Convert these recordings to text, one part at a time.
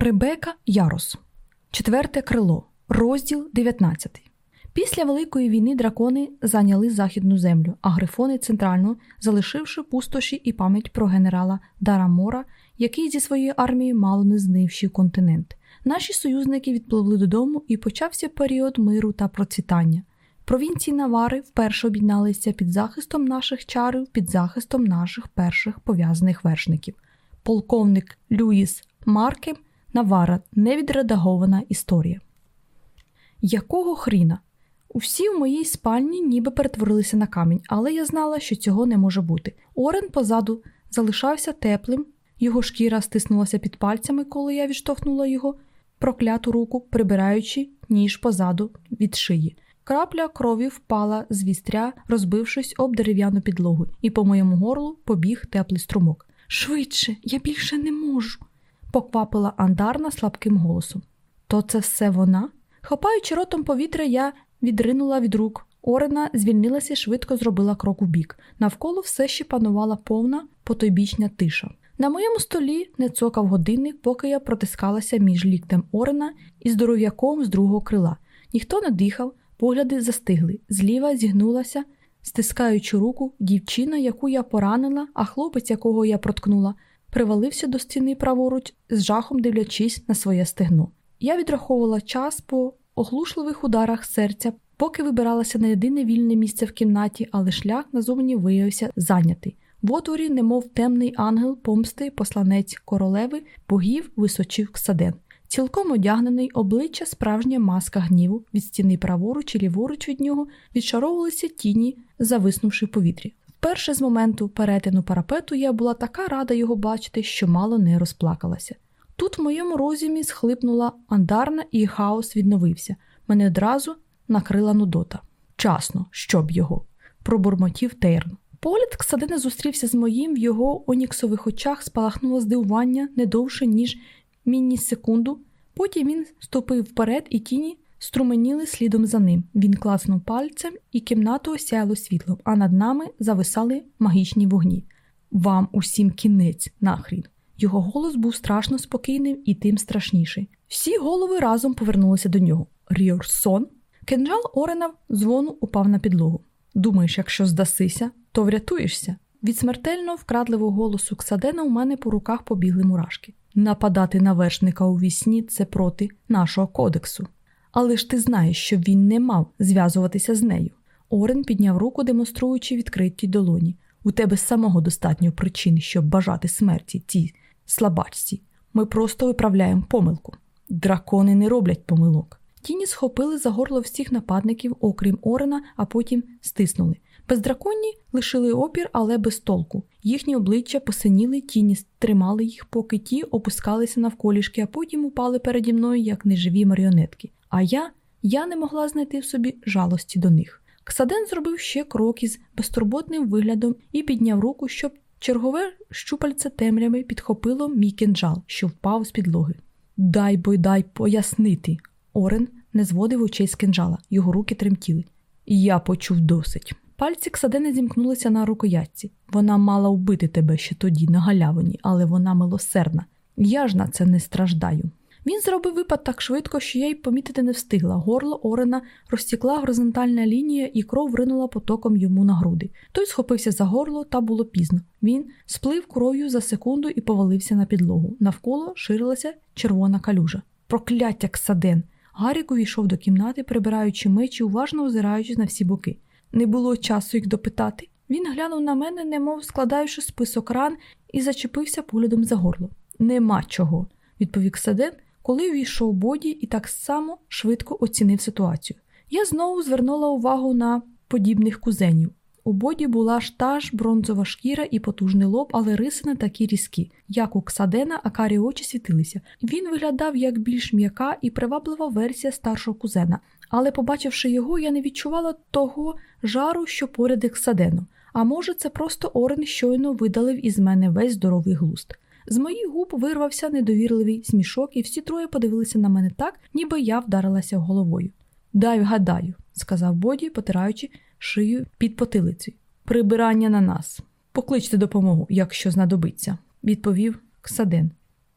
Ребека Ярос, Четверте крило, розділ 19. Після Великої війни дракони зайняли західну землю, а грифони центральну, залишивши пустоші і пам'ять про генерала Дарамора, який зі своєю армією мало не знивши континент. Наші союзники відпливли додому і почався період миру та процвітання. Провінції Навари вперше об'єдналися під захистом наших чарів, під захистом наших перших пов'язаних вершників. Полковник Люїс Маркем Навара невідредагована історія. Якого хріна? Усі в моїй спальні ніби перетворилися на камінь, але я знала, що цього не може бути. Орен позаду залишався теплим, його шкіра стиснулася під пальцями, коли я відштовхнула його прокляту руку, прибираючи ніж позаду від шиї. Крапля крові впала з вістря, розбившись об дерев'яну підлогу, і по моєму горлу побіг теплий струмок. Швидше, я більше не можу поквапила Андарна слабким голосом. То це все вона? Хапаючи ротом повітря, я відринула від рук. Орена звільнилася і швидко зробила крок у бік. Навколо все ще панувала повна потойбічня тиша. На моєму столі не цокав годинник, поки я протискалася між ліктем Орена і здоров'яком з другого крила. Ніхто не дихав, погляди застигли. Зліва зігнулася, стискаючи руку, дівчина, яку я поранила, а хлопець, якого я проткнула, привалився до стіни праворуч, з жахом дивлячись на своє стегно. Я відраховувала час по оглушливих ударах серця, поки вибиралася на єдине вільне місце в кімнаті, але шлях назовні виявився зайнятий. В отворі, немов темний ангел помсти, посланець королеви, богів височив ксаден. Цілком одягнений обличчя справжня маска гніву, від стіни праворуч і ліворуч від нього відшаровувалися тіні, зависнувши в повітрі. Вперше з моменту перетину парапету я була така рада його бачити, що мало не розплакалася. Тут в моєму розумі схлипнула андарна, і хаос відновився. Мене одразу накрила нудота. Часно, щоб його, пробурмотів Тейрн. Погляд Ксадина зустрівся з моїм, в його оніксових очах спалахнуло здивування не довше, ніж міні-секунду. Потім він ступив вперед, і тіні струменіли слідом за ним. Він класнув пальцем, і кімнату осяяло світлом, а над нами зависали магічні вогні. Вам усім кінець, нахрін. Його голос був страшно спокійним і тим страшніший. Всі голови разом повернулися до нього. Ріорсон. Кенджал Орена дзвону упав на підлогу. Думаєш, якщо здасися, то врятуєшся. Від смертельно вкрадливого голосу Ксадена у мене по руках побігли мурашки. Нападати на вершника у вісні це проти нашого кодексу. Але ж ти знаєш, що він не мав зв'язуватися з нею. Орен підняв руку, демонструючи відкриті долоні. У тебе самого достатньо причин, щоб бажати смерті цій слабачці. Ми просто виправляємо помилку. Дракони не роблять помилок. Тіні схопили за горло всіх нападників, окрім Орена, а потім стиснули. Бездраконні лишили опір, але без толку. Їхні обличчя посиніли, тіні тримали їх, поки ті опускалися навколішки, а потім упали переді мною, як неживі маріонетки. А я я не могла знайти в собі жалості до них. Ксаден зробив ще крок із безтурботним виглядом і підняв руку, щоб чергове щупальце темряви підхопило мій кинджал, що впав з підлоги. Дай бойдай пояснити. Орен не зводив очей з кинджала, його руки тремтіли. Я почув досить. Пальці Ксадени зімкнулися на рукоятці. Вона мала вбити тебе ще тоді, на галявині, але вона милосердна. Я ж на це не страждаю. Він зробив випад так швидко, що я й помітити не встигла. Горло Орена розтікла горизонтальна лінія, і кров ринула потоком йому на груди. Той схопився за горло, та було пізно. Він сплив кров'ю за секунду і повалився на підлогу. Навколо ширилася червона калюжа. Прокляття Ксаден! Гарік увійшов до кімнати, прибираючи меч і уважно озираючись на всі боки. Не було часу їх допитати. Він глянув на мене, немов складаючи список ран, і зачепився поглядом за горло. Нема чого, відповів Ксаден коли увійшов боді і так само швидко оцінив ситуацію. Я знову звернула увагу на подібних кузенів. У боді була ж та ж бронзова шкіра і потужний лоб, але риси не такі різкі, як у Ксадена, а карі очі світилися. Він виглядав як більш м'яка і приваблива версія старшого кузена, але, побачивши його, я не відчувала того жару, що поряд Ксадену. А може, це просто Орен щойно видалив із мене весь здоровий глуст. З моїх губ вирвався недовірливий смішок, і всі троє подивилися на мене так, ніби я вдарилася головою. Дай вгадаю, сказав Боді, потираючи шию під потилицею. Прибирання на нас. Покличте допомогу, якщо знадобиться, відповів Ксаден.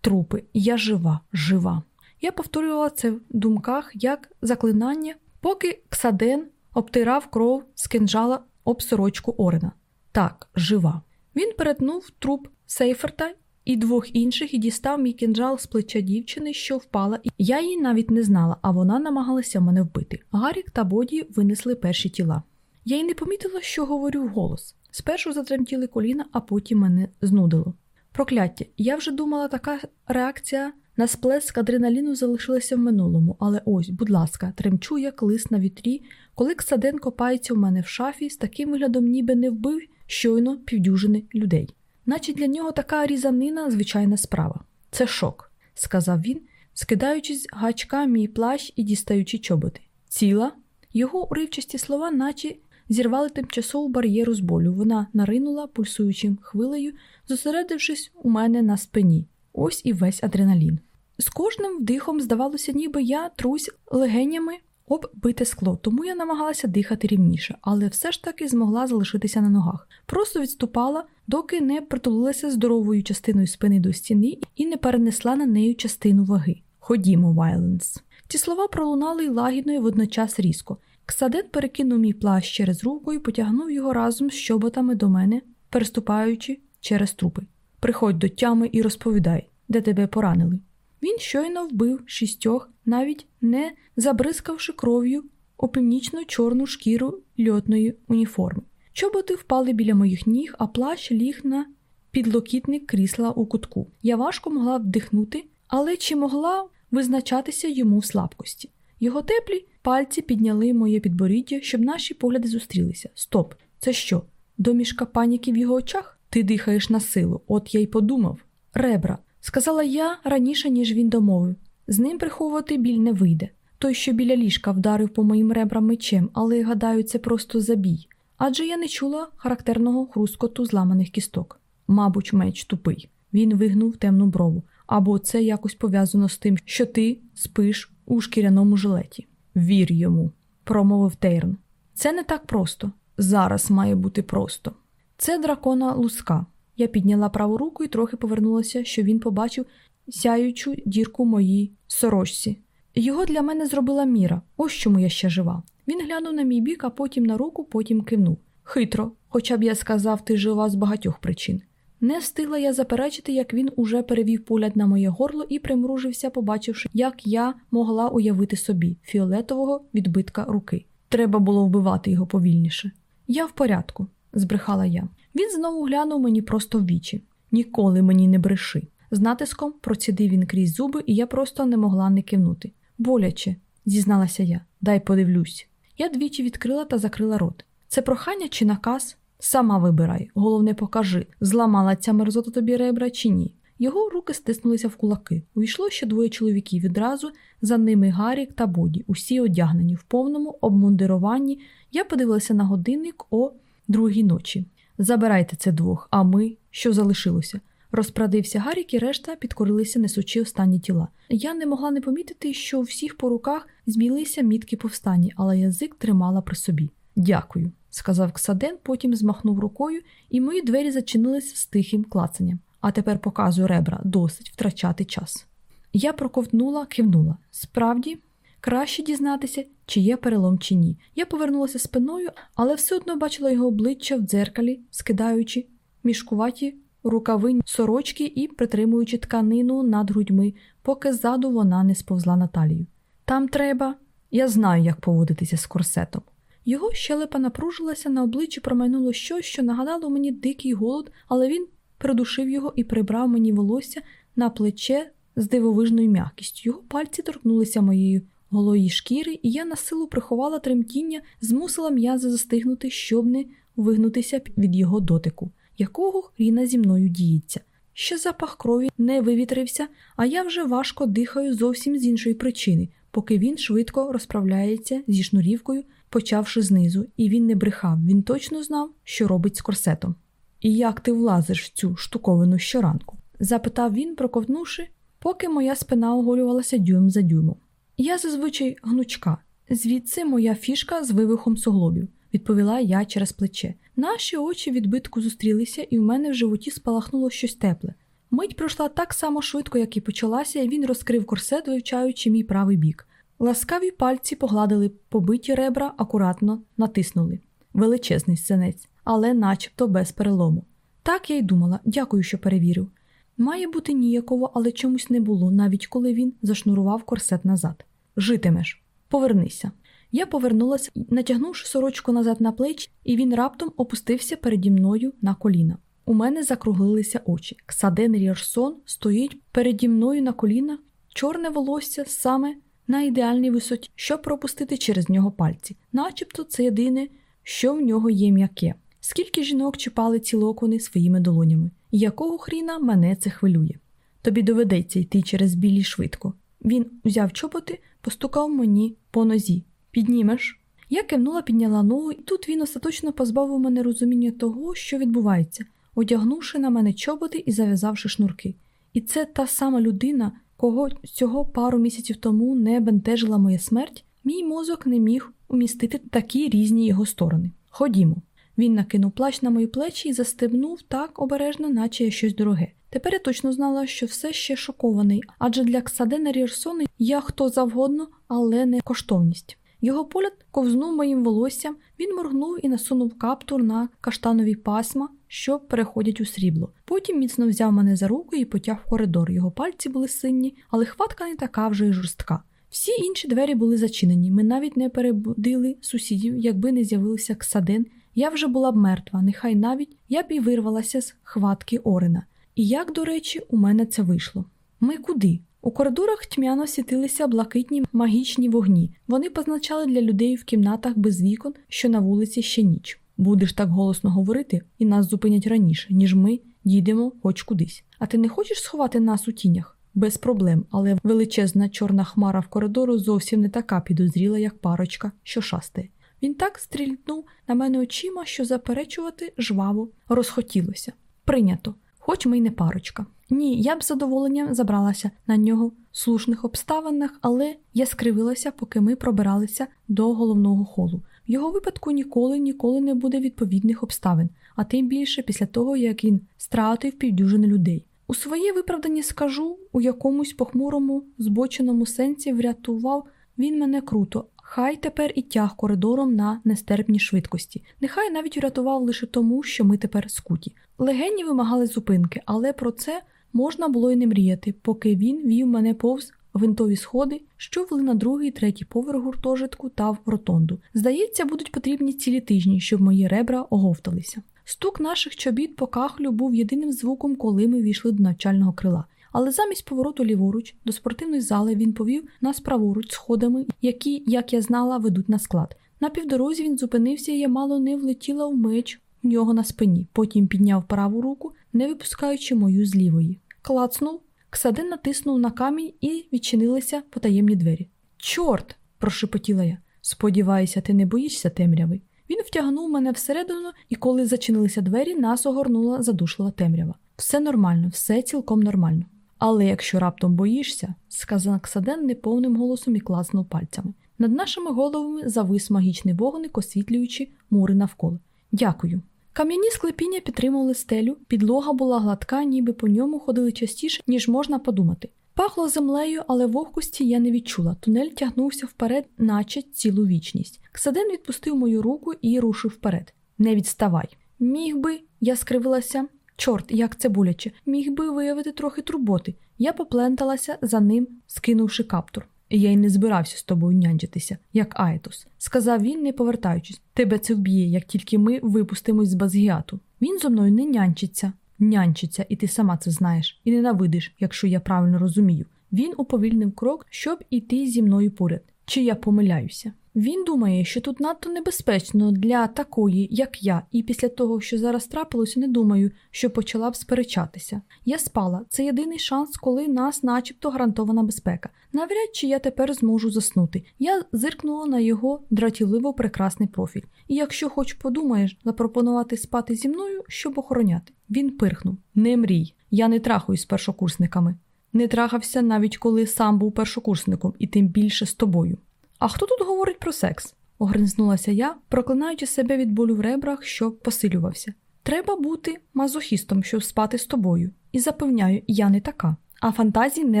Трупи, я жива, жива. Я повторювала це в думках як заклинання, поки Ксаден обтирав кров з кинджала об сорочку Орена. Так, жива. Він перетнув труп Сейферта і двох інших і дістав мій кинджал з плеча дівчини, що впала, я її навіть не знала, а вона намагалася мене вбити. Гарік та Боді винесли перші тіла. Я й не помітила, що говорю вголос. Спершу затремтіли коліна, а потім мене знудило. Прокляття, я вже думала, така реакція на сплеск адреналіну залишилася в минулому, але ось, будь ласка, тремчу як лист на вітрі, коли Ксаден копається у мене в шафі, з таким виглядом ніби не вбив щойно півдюжини людей. Наче для нього така різанина звичайна справа. Це шок, сказав він, скидаючись гачка мій плащ і дістаючи чоботи. Ціла? Його уривчасті слова, наче зірвали тимчасову бар'єру з болю. Вона наринула пульсуючим хвилею, зосередившись у мене на спині. Ось і весь адреналін. З кожним вдихом здавалося, ніби я трусь легенями об бите скло, тому я намагалася дихати рівніше, але все ж таки змогла залишитися на ногах. Просто відступала, доки не притулилася здоровою частиною спини до стіни і не перенесла на нею частину ваги. Ходімо, Вайленс. Ці слова пролунали й лагідно і водночас різко. Ксадет перекинув мій плащ через руку і потягнув його разом з щоботами до мене, переступаючи через трупи. Приходь до тями і розповідай, де тебе поранили. Він щойно вбив шістьох, навіть не забризкавши кров'ю у північно чорну шкіру льотної уніформи. Чоботи впали біля моїх ніг, а плащ ліг на підлокітник крісла у кутку. Я важко могла вдихнути, але чи могла визначатися йому в слабкості? Його теплі пальці підняли моє підборіддя, щоб наші погляди зустрілися. Стоп, це що? Домішка паніки в його очах? Ти дихаєш на силу, от я й подумав. Ребра, сказала я раніше, ніж він домовив. З ним приховувати біль не вийде. Той, що біля ліжка вдарив по моїм ребрам мечем, але гадаю, це просто забій. Адже я не чула характерного хрускоту зламаних кісток. Мабуть, меч тупий. Він вигнув темну брову. Або це якось пов'язано з тим, що ти спиш у шкіряному жилеті. Вір йому, промовив Тейрн. Це не так просто. Зараз має бути просто. Це дракона луска. Я підняла праву руку і трохи повернулася, щоб він побачив сяючу дірку моїй сорочці. Його для мене зробила міра, ось чому я ще жива. Він глянув на мій бік, а потім на руку, потім кивнув. Хитро, хоча б я сказав, ти жива з багатьох причин. Не встигла я заперечити, як він уже перевів погляд на моє горло і примружився, побачивши, як я могла уявити собі фіолетового відбитка руки. Треба було вбивати його повільніше. Я в порядку, збрехала я. Він знову глянув мені просто в вічі. Ніколи мені не бреши. З натиском процідив він крізь зуби, і я просто не могла не кивнути. Боляче, зізналася я, дай подивлюсь. Я двічі відкрила та закрила рот. Це прохання чи наказ? Сама вибирай, головне, покажи, зламала ця мерзота тобі ребра чи ні. Його руки стиснулися в кулаки. Увійшло ще двоє чоловіків відразу, за ними Гарік та Боді, усі одягнені в повному обмундируванні. Я подивилася на годинник о другій ночі. Забирайте це двох, а ми що залишилося? Розпрадився Гарік і решта підкорилися, несучи останні тіла. Я не могла не помітити, що у всіх по руках змілися мітки повстанні, але язик тримала при собі. Дякую, сказав Ксаден, потім змахнув рукою, і мої двері зачинилися з тихим клацанням. А тепер показую ребра, досить втрачати час. Я проковтнула, кивнула. Справді, краще дізнатися, чи є перелом чи ні. Я повернулася спиною, але все одно бачила його обличчя в дзеркалі, скидаючи мішкуваті рукави сорочки і притримуючи тканину над грудьми, поки ззаду вона не сповзла на талію. Там треба, я знаю, як поводитися з корсетом. Його щелепа напружилася, на обличчі промайнуло щось, що нагадало мені дикий голод, але він придушив його і прибрав мені волосся на плече з дивовижною м'якістю. Його пальці торкнулися моєї голої шкіри, і я на силу приховала тремтіння, змусила м'язи застигнути, щоб не вигнутися від його дотику якого хріна зі мною діється. Ще запах крові не вивітрився, а я вже важко дихаю зовсім з іншої причини, поки він швидко розправляється зі шнурівкою, почавши знизу, і він не брехав, він точно знав, що робить з корсетом. І як ти влазиш в цю штуковину щоранку? запитав він, проковтнувши, поки моя спина оголювалася дюйм за дюймом. Я зазвичай гнучка, звідси моя фішка з вивихом суглобів відповіла я через плече. Наші очі відбитку зустрілися, і в мене в животі спалахнуло щось тепле. Мить пройшла так само швидко, як і почалася, і він розкрив корсет, вивчаючи мій правий бік. Ласкаві пальці погладили побиті ребра, акуратно натиснули. Величезний сценець, але начебто без перелому. Так я й думала, дякую, що перевірив. Має бути ніяково, але чомусь не було, навіть коли він зашнурував корсет назад. Житимеш, повернися. Я повернулася, натягнувши сорочку назад на плечі, і він раптом опустився переді мною на коліна. У мене закруглилися очі. Ксаден Ріарсон стоїть переді мною на коліна, чорне волосся саме на ідеальній висоті, щоб пропустити через нього пальці, начебто це єдине, що в нього є м'яке. Скільки жінок чіпали ці локони своїми долонями, якого хріна мене це хвилює? Тобі доведеться йти через білі швидко. Він узяв чоботи, постукав мені по нозі. Піднімеш? Я кивнула, підняла ногу, і тут він остаточно позбавив мене розуміння того, що відбувається, одягнувши на мене чоботи і зав'язавши шнурки. І це та сама людина, кого цього пару місяців тому не бентежила моя смерть, мій мозок не міг умістити такі різні його сторони. Ходімо. Він накинув плащ на мої плечі і застебнув так обережно, наче я щось дороге. Тепер я точно знала, що все ще шокований, адже для Ксадена Рірсона я хто завгодно, але не коштовність. Його погляд ковзнув моїм волоссям, він моргнув і насунув каптур на каштанові пасма, що переходять у срібло. Потім міцно взяв мене за руку і потяг в коридор. Його пальці були синні, але хватка не така вже й жорстка. Всі інші двері були зачинені. Ми навіть не перебудили сусідів, якби не з'явився Ксаден. Я вже була б мертва, нехай навіть я б і вирвалася з хватки Орена. І як, до речі, у мене це вийшло. Ми куди? У коридорах тьмяно світилися блакитні магічні вогні. Вони позначали для людей в кімнатах без вікон, що на вулиці ще ніч. Будеш так голосно говорити, і нас зупинять раніше, ніж ми дійдемо хоч кудись. А ти не хочеш сховати нас у тінях? Без проблем, але величезна чорна хмара в коридору зовсім не така підозріла, як парочка, що шастає. Він так стрільнув на мене очима, що заперечувати жваво розхотілося. Прийнято, хоч ми й не парочка. Ні, я б з задоволенням забралася на нього в слушних обставинах, але я скривилася, поки ми пробиралися до головного холу. В його випадку ніколи ніколи не буде відповідних обставин, а тим більше після того, як він стратив півдюжини людей. У своє виправдання скажу, у якомусь похмурому, збоченому сенсі врятував він мене круто, хай тепер і тяг коридором на нестерпній швидкості. Нехай навіть врятував лише тому, що ми тепер скуті. Легені вимагали зупинки, але про це можна було й не мріяти, поки він вів мене повз винтові сходи, що вели на другий третій поверх гуртожитку та в ротонду. Здається, будуть потрібні цілі тижні, щоб мої ребра оговталися. Стук наших чобіт по кахлю був єдиним звуком, коли ми війшли до навчального крила. Але замість повороту ліворуч до спортивної зали він повів нас праворуч сходами, які, як я знала, ведуть на склад. На півдорозі він зупинився, і я мало не влетіла в меч в нього на спині. Потім підняв праву руку, не випускаючи мою з лівої. Клацнув, Ксадин натиснув на камінь і відчинилися потаємні двері. Чорт! прошепотіла я. Сподіваюся, ти не боїшся темряви. Він втягнув мене всередину, і коли зачинилися двері, нас огорнула задушлива темрява. Все нормально, все цілком нормально. Але якщо раптом боїшся, сказав Ксаден неповним голосом і класнув пальцями. Над нашими головами завис магічний вогник, освітлюючи мури навколо. Дякую. Кам'яні склепіння підтримували стелю, підлога була гладка, ніби по ньому ходили частіше, ніж можна подумати. Пахло землею, але вогкості я не відчула. Тунель тягнувся вперед, наче цілу вічність. Ксаден відпустив мою руку і рушив вперед. Не відставай. Міг би, я скривилася. Чорт, як це боляче, міг би виявити трохи турботи. Я попленталася за ним, скинувши каптур. Я й не збирався з тобою нянчитися, як Аетос, сказав він, не повертаючись. Тебе це вб'є, як тільки ми випустимось з Базгіату. Він зо мною не нянчиться, нянчиться, і ти сама це знаєш, і ненавидиш, якщо я правильно розумію. Він уповільнив крок, щоб іти зі мною поряд. Чи я помиляюся? Він думає, що тут надто небезпечно для такої, як я, і після того, що зараз трапилося, не думаю, що почала б сперечатися. Я спала, це єдиний шанс, коли нас, начебто, гарантована безпека. Навряд чи я тепер зможу заснути. Я зиркнула на його дратівливо прекрасний профіль. І якщо хоч подумаєш запропонувати спати зі мною, щоб охороняти. Він пирхнув: Не мрій, я не трахаюсь з першокурсниками. Не трахався навіть коли сам був першокурсником, і тим більше з тобою. А хто тут говорить про секс? огризнулася я, проклинаючи себе від болю в ребрах, що посилювався. Треба бути мазохістом, щоб спати з тобою. І запевняю, я не така, а фантазії не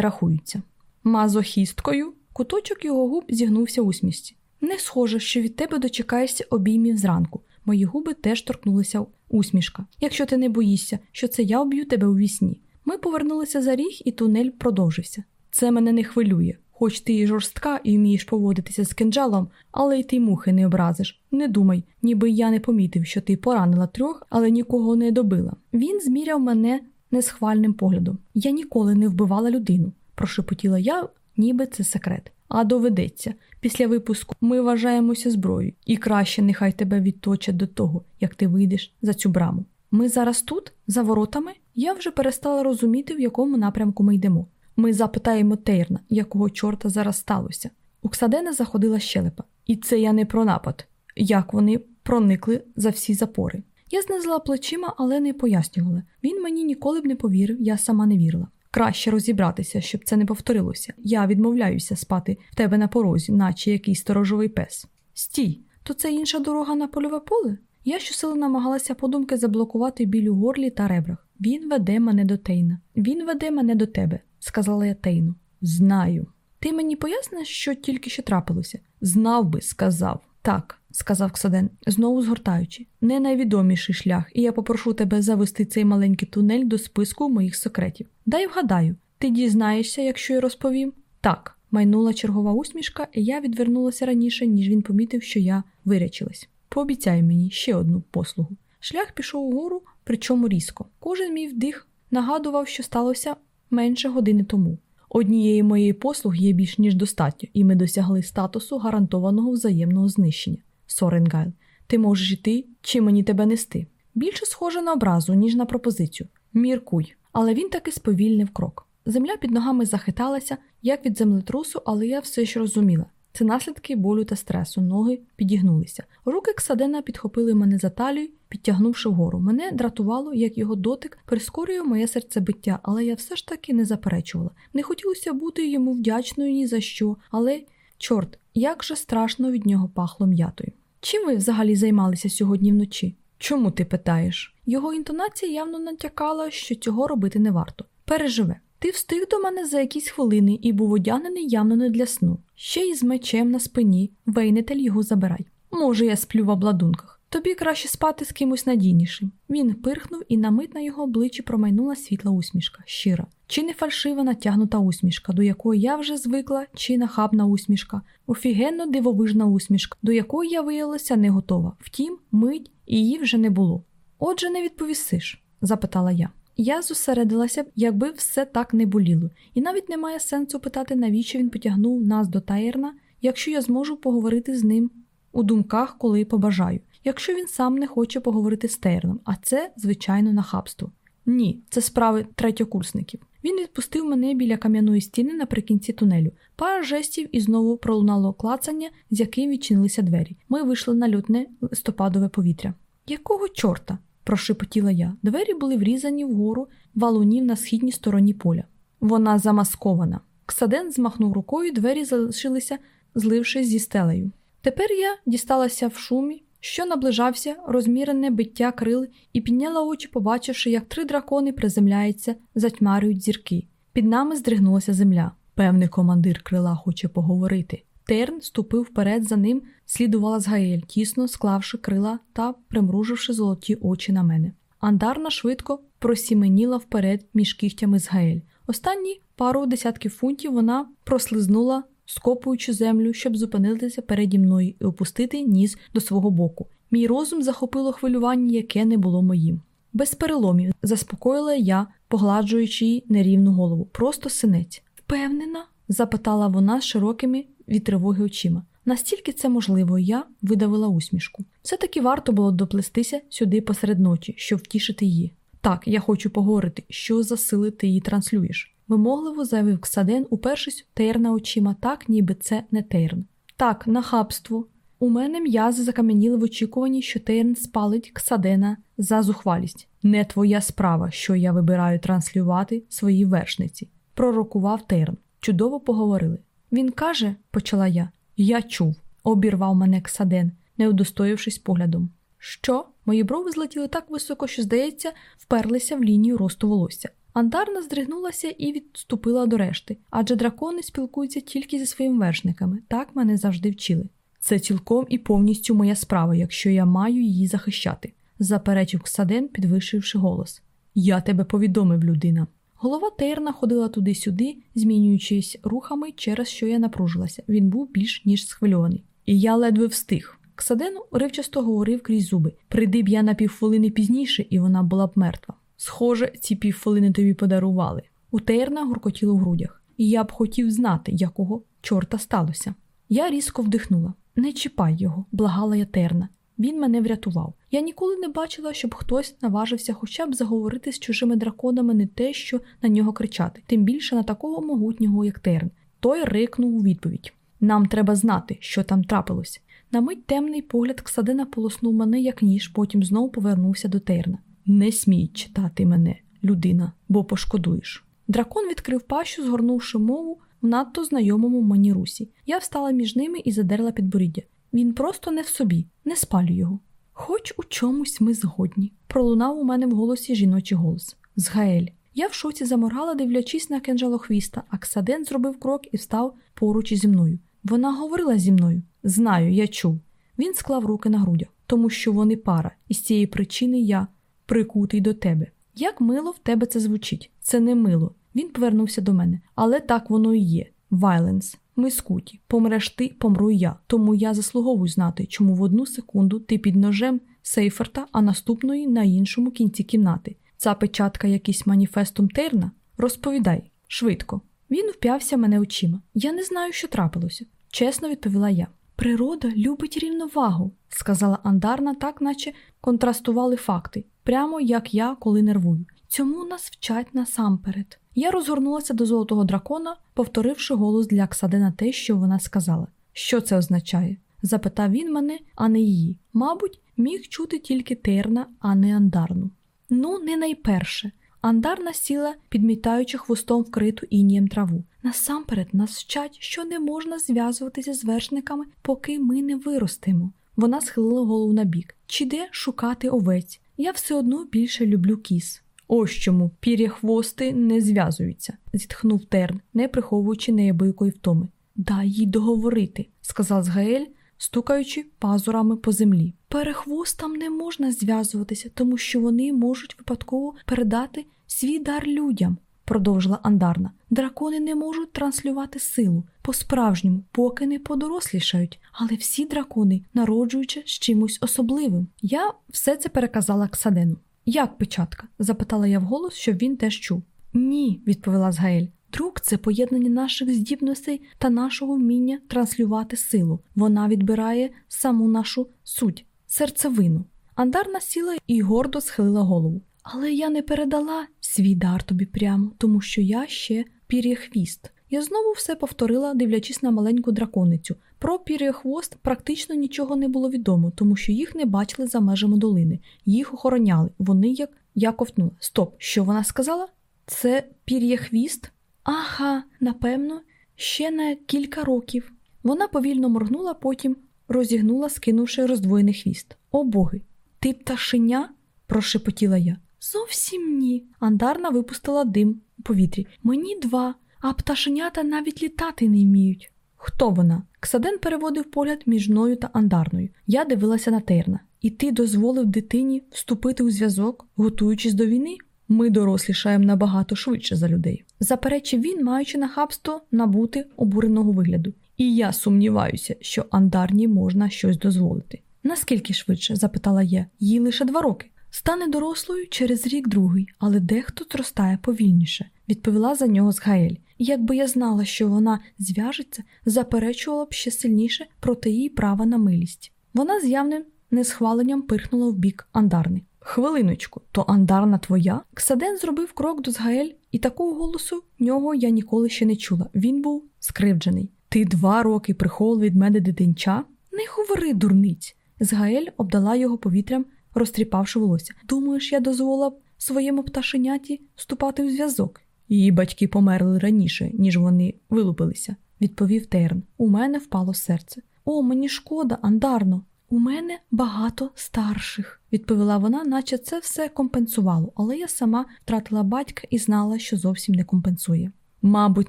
рахуються. Мазохісткою куточок його губ зігнувся усмішці. Не схоже, що від тебе дочекаєшся обіймів зранку. Мої губи теж торкнулися усмішка. Якщо ти не боїшся, що це я об'ю тебе у вісні. Ми повернулися за ріг, і тунель продовжився. Це мене не хвилює. Хоч ти і жорстка і вмієш поводитися з кинджалом, але й ти мухи не образиш. Не думай, ніби я не помітив, що ти поранила трьох, але нікого не добила. Він зміряв мене несхвальним поглядом. Я ніколи не вбивала людину, прошепотіла я, ніби це секрет. А доведеться. Після випуску ми вважаємося зброєю, і краще нехай тебе відточать до того, як ти вийдеш за цю браму. Ми зараз тут, за воротами, я вже перестала розуміти, в якому напрямку ми йдемо. Ми запитаємо Тейрна, якого чорта зараз сталося. У Ксадена заходила щелепа, і це я не про напад, як вони проникли за всі запори. Я знизила плечима, але не пояснювала. Він мені ніколи б не повірив, я сама не вірила. Краще розібратися, щоб це не повторилося. Я відмовляюся спати в тебе на порозі, наче якийсь сторожовий пес. Стій, то це інша дорога на польове поле? Я щосили намагалася подумки заблокувати біль у горлі та ребрах. Він веде мене до Тейна. Він веде мене до тебе, сказала я Тейну. Знаю. Ти мені поясниш, що тільки що трапилося? Знав би, сказав. Так, сказав Ксаден, знову згортаючи. Не найвідоміший шлях, і я попрошу тебе завести цей маленький тунель до списку моїх секретів. Дай вгадаю, ти дізнаєшся, якщо я розповім? Так, майнула чергова усмішка, і я відвернулася раніше, ніж він помітив, що я вирячилась. Пообіцяй мені ще одну послугу. Шлях пішов угору, причому різко. Кожен мій вдих нагадував, що сталося менше години тому. Однієї моєї послуги є більш ніж достатньо, і ми досягли статусу гарантованого взаємного знищення. Соренгайл, ти можеш йти, чи мені тебе нести? Більше схоже на образу, ніж на пропозицію. Міркуй, але він таки сповільнив крок. Земля під ногами захиталася, як від землетрусу, але я все ж розуміла. Це наслідки болю та стресу, ноги підігнулися. Руки Ксадена підхопили мене за талію, підтягнувши вгору. Мене дратувало, як його дотик прискорює моє серцебиття, але я все ж таки не заперечувала. Не хотілося бути йому вдячною ні за що, але, чорт, як же страшно від нього пахло м'ятою. Чим ви взагалі займалися сьогодні вночі? Чому ти питаєш? Його інтонація явно натякала, що цього робити не варто. Переживе. Ти встиг до мене за якісь хвилини і був одягнений явно не для сну. Ще й з мечем на спині, вейнетель його забирай. Може, я сплю в обладунках. Тобі краще спати з кимось надійнішим. Він пирхнув, і на мить на його обличчі промайнула світла усмішка, щира. Чи не фальшива натягнута усмішка, до якої я вже звикла, чи нахабна усмішка, офігенно дивовижна усмішка, до якої я виявилася не готова. Втім, мить її вже не було. Отже, не відповісиш? запитала я. Я зосередилася б, якби все так не боліло, і навіть немає сенсу питати, навіщо він потягнув нас до Тайерна, якщо я зможу поговорити з ним у думках, коли побажаю, якщо він сам не хоче поговорити з Тайерном, а це, звичайно, нахабство. Ні, це справи третьокурсників. Він відпустив мене біля кам'яної стіни наприкінці тунелю. Пара жестів і знову пролунало клацання, з яким відчинилися двері. Ми вийшли на лютне листопадове повітря. Якого чорта? Прошепотіла я. Двері були врізані вгору валунів на східній стороні поля. Вона замаскована. Ксаден змахнув рукою, двері залишилися, злившись зі стелею. Тепер я дісталася в шумі, що наближався розмірене биття крил і підняла очі, побачивши, як три дракони приземляються, затьмарюють зірки. Під нами здригнулася земля. Певний командир крила хоче поговорити. Терн ступив вперед за ним, слідувала Згаель, тісно склавши крила та примруживши золоті очі на мене. Андарна швидко просіменіла вперед між кігтями Згаель. Останні пару десятків фунтів вона прослизнула, скопуючи землю, щоб зупинитися переді мною і опустити ніс до свого боку. Мій розум захопило хвилювання, яке не було моїм. Без переломів заспокоїла я, погладжуючи їй нерівну голову. Просто синець. Впевнена? запитала вона з широкими від тривоги очима. Настільки це можливо, я видавила усмішку. Все таки варто було доплестися сюди посеред ночі, щоб втішити її. Так, я хочу поговорити, що за сили ти її транслюєш. Вимогливо заявив Ксаден, упершись Тейрна очима, так, ніби це не Тейрн. Так, нахабство. У мене м'язи закам'яніли в очікуванні, що Тейрн спалить Ксадена за зухвалість. Не твоя справа, що я вибираю транслювати свої вершниці, пророкував Тейрн. Чудово поговорили. Він каже, почала я, я чув, обірвав мене Ксаден, не удостоївшись поглядом. Що? Мої брови злетіли так високо, що, здається, вперлися в лінію росту волосся. Андарна здригнулася і відступила до решти, адже дракони спілкуються тільки зі своїми вершниками, так мене завжди вчили. Це цілком і повністю моя справа, якщо я маю її захищати, заперечив Ксаден, підвищивши голос. Я тебе повідомив, людина. Голова Тейрна ходила туди-сюди, змінюючись рухами, через що я напружилася. Він був більш ніж схвильований. І я ледве встиг. Ксаден уривчасто говорив крізь зуби. Прийди б я на півхвилини пізніше, і вона була б мертва. Схоже, ці півхвилини тобі подарували. У Тейрна гуркотіло в грудях, і я б хотів знати, якого чорта сталося. Я різко вдихнула. Не чіпай його, благала я Терна. Він мене врятував. Я ніколи не бачила, щоб хтось наважився хоча б заговорити з чужими драконами не те, що на нього кричати, тим більше на такого могутнього, як Терн. Той рикнув у відповідь: Нам треба знати, що там трапилось. На мить темний погляд Ксадена полоснув мене як ніж, потім знову повернувся до Терна. Не смій читати мене, людина, бо пошкодуєш. Дракон відкрив пащу, згорнувши мову в надто знайомому мені русі. Я встала між ними і задерла підборіддя. Він просто не в собі, не спалю його. Хоч у чомусь ми згодні, пролунав у мене в голосі жіночий голос. Згаель. Я в шоці заморгала, дивлячись на кинджалохвіста, а Ксаден зробив крок і встав поруч зі мною. Вона говорила зі мною. Знаю, я чув. Він склав руки на грудях, тому що вони пара, і з цієї причини я прикутий до тебе. Як мило в тебе це звучить? Це не мило. Він повернувся до мене. Але так воно і є. Вайленс. Ми скуті. Помреш ти, помру я. Тому я заслуговую знати, чому в одну секунду ти під ножем Сейферта, а наступної на іншому кінці кімнати. Ця печатка якийсь маніфестум терна? Розповідай, швидко. Він вп'явся мене очима. Я не знаю, що трапилося. Чесно відповіла я. Природа любить рівновагу, сказала Андарна, так наче контрастували факти, прямо як я, коли нервую. Цьому нас вчать насамперед. Я розгорнулася до золотого дракона, повторивши голос для Ксадена те, що вона сказала. Що це означає? запитав він мене, а не її. Мабуть, міг чути тільки терна, а не андарну. Ну, не найперше. Андарна сіла, підмітаючи хвостом вкриту інієм траву. Насамперед нас вчать, що не можна зв'язуватися з вершниками, поки ми не виростемо. Вона схилила голову на бік. Чи де шукати овець? Я все одно більше люблю кіс. Ось чому пір'яхвости не зв'язуються, зітхнув Терн, не приховуючи неябикої втоми. Дай їй договорити, сказав Згаель, стукаючи пазурами по землі. Перехвостам не можна зв'язуватися, тому що вони можуть випадково передати свій дар людям, продовжила Андарна. Дракони не можуть транслювати силу по-справжньому, поки не подорослішають, але всі дракони народжуються з чимось особливим. Я все це переказала Ксадену. Як печатка? запитала я вголос, щоб він теж чув. Ні, відповіла Згаель. Друк це поєднання наших здібностей та нашого вміння транслювати силу. Вона відбирає саму нашу суть, серцевину. Андарна сіла і гордо схилила голову. Але я не передала свій дар тобі прямо, тому що я ще пір'яхвіст. Я знову все повторила, дивлячись на маленьку драконицю. Про пір'яхвост практично нічого не було відомо, тому що їх не бачили за межами долини, їх охороняли. Вони як я ковтнула. Стоп, що вона сказала? Це пір'яхвіст? Ага, напевно, ще на кілька років. Вона повільно моргнула, потім розігнула, скинувши роздвоєний хвіст. О боги, ти пташеня? прошепотіла я. Зовсім ні. Андарна випустила дим у повітрі. Мені два, а пташенята навіть літати не вміють. Хто вона? Ксаден переводив погляд між мною та андарною. Я дивилася на Терна. І ти дозволив дитині вступити у зв'язок, готуючись до війни? Ми дорослішаємо набагато швидше за людей. Заперечив він, маючи нахабство набути обуреного вигляду. І я сумніваюся, що андарні можна щось дозволити. Наскільки швидше? запитала я, їй лише два роки. Стане дорослою через рік другий, але дехто зростає повільніше, відповіла за нього Згаель. Якби я знала, що вона зв'яжеться, заперечувала б ще сильніше проти її права на милість. Вона з явним несхваленням пирхнула в бік андарни. Хвилиночку, то андарна твоя? Ксаден зробив крок до Згаель, і такого голосу нього я ніколи ще не чула. Він був скривджений. Ти два роки приховував від мене дитинча? Не говори, дурниць. Згаель обдала його повітрям, розтріпавши волосся. Думаєш, я дозволила б своєму пташеняті вступати у зв'язок? Її батьки померли раніше, ніж вони вилупилися, відповів Терн. У мене впало серце. О, мені шкода, андарно. У мене багато старших, відповіла вона, наче це все компенсувало, але я сама втратила батька і знала, що зовсім не компенсує. Мабуть,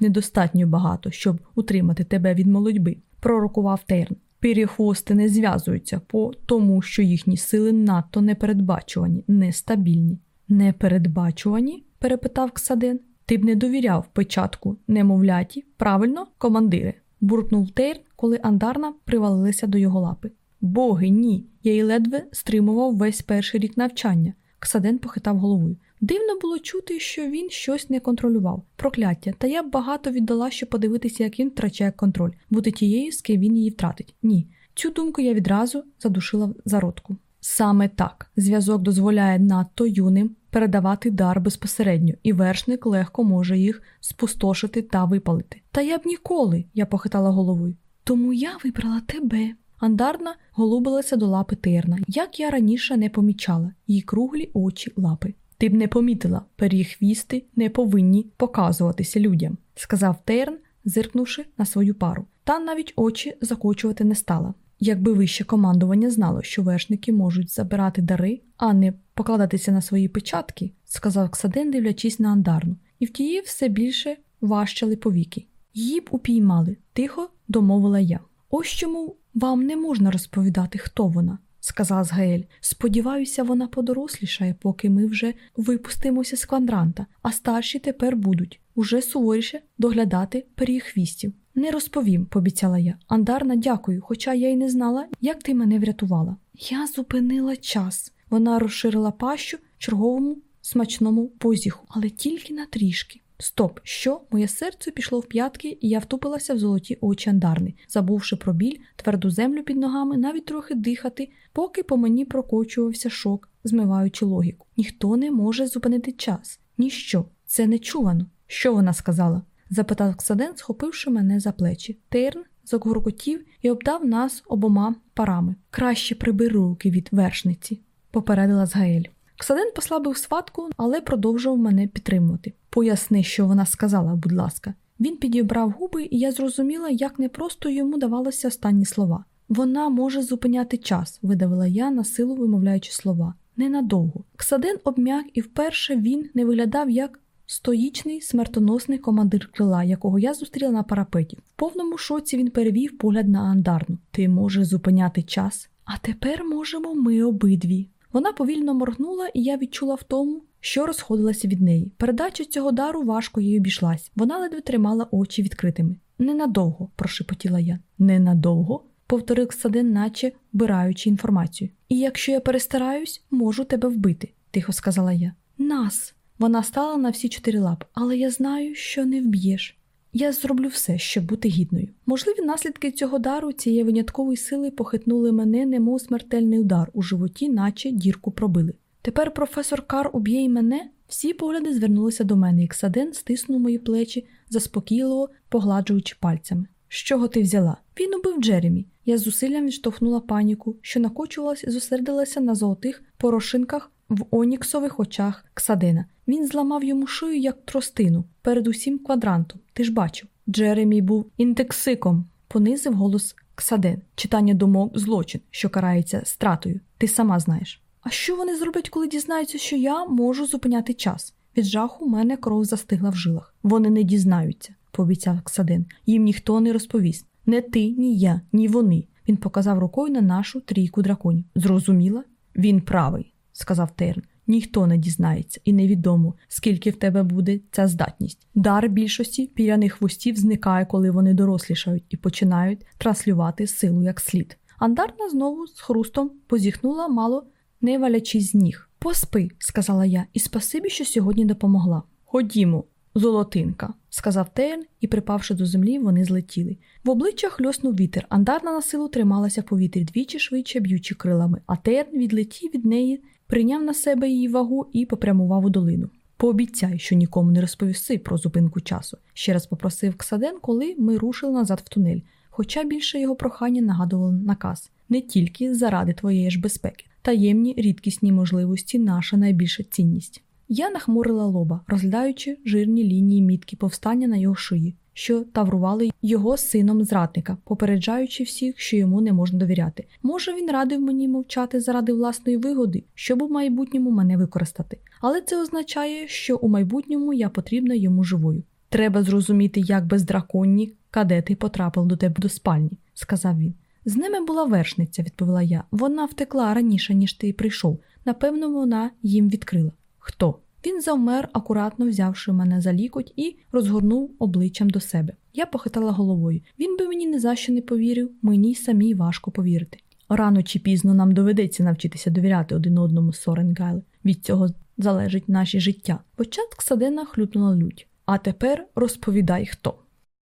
недостатньо багато, щоб утримати тебе від молодьби, пророкував Тейрн. Піріхвости не зв'язуються по тому, що їхні сили надто непередбачувані, нестабільні. Непередбачувані? перепитав Ксаден. Ти б не довіряв початку немовляті, правильно, командире? буркнув Тейр, коли андарна привалилася до його лапи. Боги, ні. Я й ледве стримував весь перший рік навчання. Ксаден похитав головою. Дивно було чути, що він щось не контролював. Прокляття, та я б багато віддала, щоб подивитися, як він втрачає контроль, бути тією, з ким він її втратить. Ні. Цю думку я відразу задушила в зародку. Саме так зв'язок дозволяє надто юним передавати дар безпосередньо, і вершник легко може їх спустошити та випалити. Та я б ніколи, я похитала головою. Тому я вибрала тебе. Андарна голубилася до лапи Терна, як я раніше не помічала, її круглі очі лапи. Ти б не помітила, пер'їхвісти не повинні показуватися людям, сказав Терн, зиркнувши на свою пару. Та навіть очі закочувати не стала. Якби вище командування знало, що вершники можуть забирати дари, а не покладатися на свої печатки, сказав Ксаден, дивлячись на андарну, і в тієї все більше важчали повіки. Її б упіймали, тихо домовила я. Ось чому вам не можна розповідати, хто вона, сказав Згаель. Сподіваюся, вона подорослішає, поки ми вже випустимося з квадранта, а старші тепер будуть уже суворіше доглядати періхвістів. Не розповім, пообіцяла я. Андарна, дякую, хоча я й не знала, як ти мене врятувала. Я зупинила час. Вона розширила пащу черговому смачному позіху, але тільки на трішки. Стоп, що? Моє серце пішло в п'ятки, і я втупилася в золоті очі андарни, забувши про біль, тверду землю під ногами, навіть трохи дихати, поки по мені прокочувався шок, змиваючи логіку. Ніхто не може зупинити час. Ніщо. Це нечувано. Що вона сказала? запитав Ксаден, схопивши мене за плечі. Терн загуркотів і обдав нас обома парами. Краще прибери руки від вершниці, попередила Згаель. Ксаден послабив сватку, але продовжував мене підтримувати. Поясни, що вона сказала, будь ласка. Він підібрав губи, і я зрозуміла, як непросто йому давалися останні слова. Вона може зупиняти час, видавила я, на силу вимовляючи слова. Ненадовго. Ксаден обмяк, і вперше він не виглядав як стоїчний смертоносний командир крила, якого я зустріла на парапеті. В повному шоці він перевів погляд на андарну. Ти можеш зупиняти час? А тепер можемо ми обидві. Вона повільно моргнула, і я відчула в тому, що розходилася від неї. Передача цього дару важко їй обійшлась. Вона ледве тримала очі відкритими. Ненадовго, прошепотіла я. Ненадовго? повторив Саден, наче вбираючи інформацію. І якщо я перестараюсь, можу тебе вбити, тихо сказала я. Нас. Вона стала на всі чотири лапи, але я знаю, що не вб'єш. Я зроблю все, щоб бути гідною. Можливі наслідки цього дару цієї виняткової сили похитнули мене, немов смертельний удар у животі, наче дірку пробили. Тепер професор Кар уб'є й мене. Всі погляди звернулися до мене, і Ксаден стиснув мої плечі, заспокійливо погладжуючи пальцями. З чого ти взяла? Він убив Джеремі. Я з зусиллям відштовхнула паніку, що накочувалась і зосередилася на золотих порошинках в оніксових очах Ксадена. Він зламав йому шию як тростину, перед усім квадрантом. Ти ж бачив. Джеремі був інтексиком, понизив голос Ксаден. Читання думок злочин, що карається стратою. Ти сама знаєш. А що вони зроблять, коли дізнаються, що я можу зупиняти час? Від жаху мене кров застигла в жилах. Вони не дізнаються, пообіцяв Ксаден. Їм ніхто не розповість. Не ти, ні я, ні вони. Він показав рукою на нашу трійку драконів. Зрозуміла? Він правий, сказав Терн. Ніхто не дізнається, і невідомо, скільки в тебе буде ця здатність. Дар більшості піряних хвостів зникає, коли вони дорослішають і починають транслювати силу як слід. Андарна знову з хрустом позіхнула, мало не валячись з ніг. Поспи, сказала я, і спасибі, що сьогодні допомогла. Ходімо, золотинка, сказав Тейн, і, припавши до землі, вони злетіли. В обличчях льоснув вітер. Андарна на силу трималася в повітрі двічі швидше б'ючи крилами, а Тейн відлетів від неї прийняв на себе її вагу і попрямував у долину. Пообіцяй, що нікому не розповіси про зупинку часу. Ще раз попросив Ксаден, коли ми рушили назад в тунель, хоча більше його прохання нагадувало наказ не тільки заради твоєї ж безпеки, таємні рідкісні можливості наша найбільша цінність. Я нахмурила лоба, розглядаючи жирні лінії мітки повстання на його шиї. Що таврували його сином зрадника, попереджаючи всіх, що йому не можна довіряти. Може, він радив мені мовчати заради власної вигоди, щоб у майбутньому мене використати. Але це означає, що у майбутньому я потрібна йому живою. Треба зрозуміти, як бездраконні кадети потрапили до тебе до спальні, сказав він. З ними була вершниця, відповіла я. Вона втекла раніше, ніж ти прийшов. Напевно, вона їм відкрила. Хто? Він завмер, акуратно взявши мене за лікоть і розгорнув обличчям до себе. Я похитала головою. Він би мені не за що не повірив, мені самій важко повірити. Рано чи пізно нам доведеться навчитися довіряти один одному Соренгайле. Від цього залежить наше життя. Початок Садена хлюпнула лють. А тепер розповідай хто.